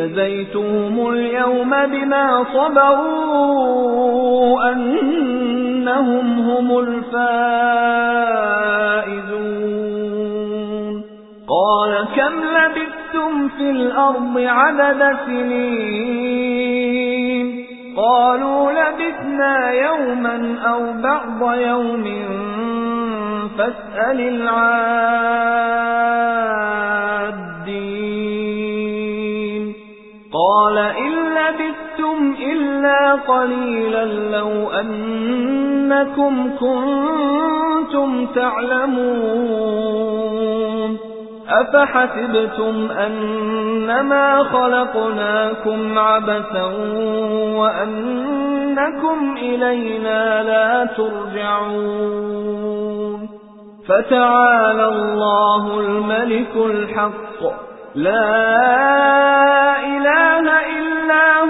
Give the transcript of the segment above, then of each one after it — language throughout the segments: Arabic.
جَزَيْتُهُمُ الْيَوْمَ بِمَا صَبَرُوا أَنَّهُمْ هُمُ الْفَائِزُونَ. قَالَ كَمْ لَبِثْتُمْ فِي الْأَرْضِ عَدَدَ سِنِينَ؟ قَالُوا لَبِثْنَا يَوْمًا أَوْ بَعْضَ يَوْمٍ فَاسْأَلِ الْعَادِّينَ إِلَّا قَلِيلًا لَّوْ أَنَّكُمْ كُنتُمْ تَعْلَمُونَ. أَفَحَسِبْتُمْ أَنَّمَا خَلَقْنَاكُمْ عَبَثًا وَأَنَّكُمْ إِلَيْنَا لَا تُرْجَعُونَ. فَتَعَالَى اللَّهُ الْمَلِكُ الْحَقُّ. لَا إِلَٰهَ إِلَّا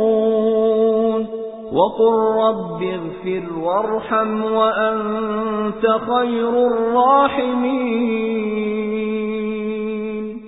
وَقُل رَّبِّ اغْفِرْ وَارْحَمْ وَأَنتَ خَيْرُ الرَّاحِمِينَ.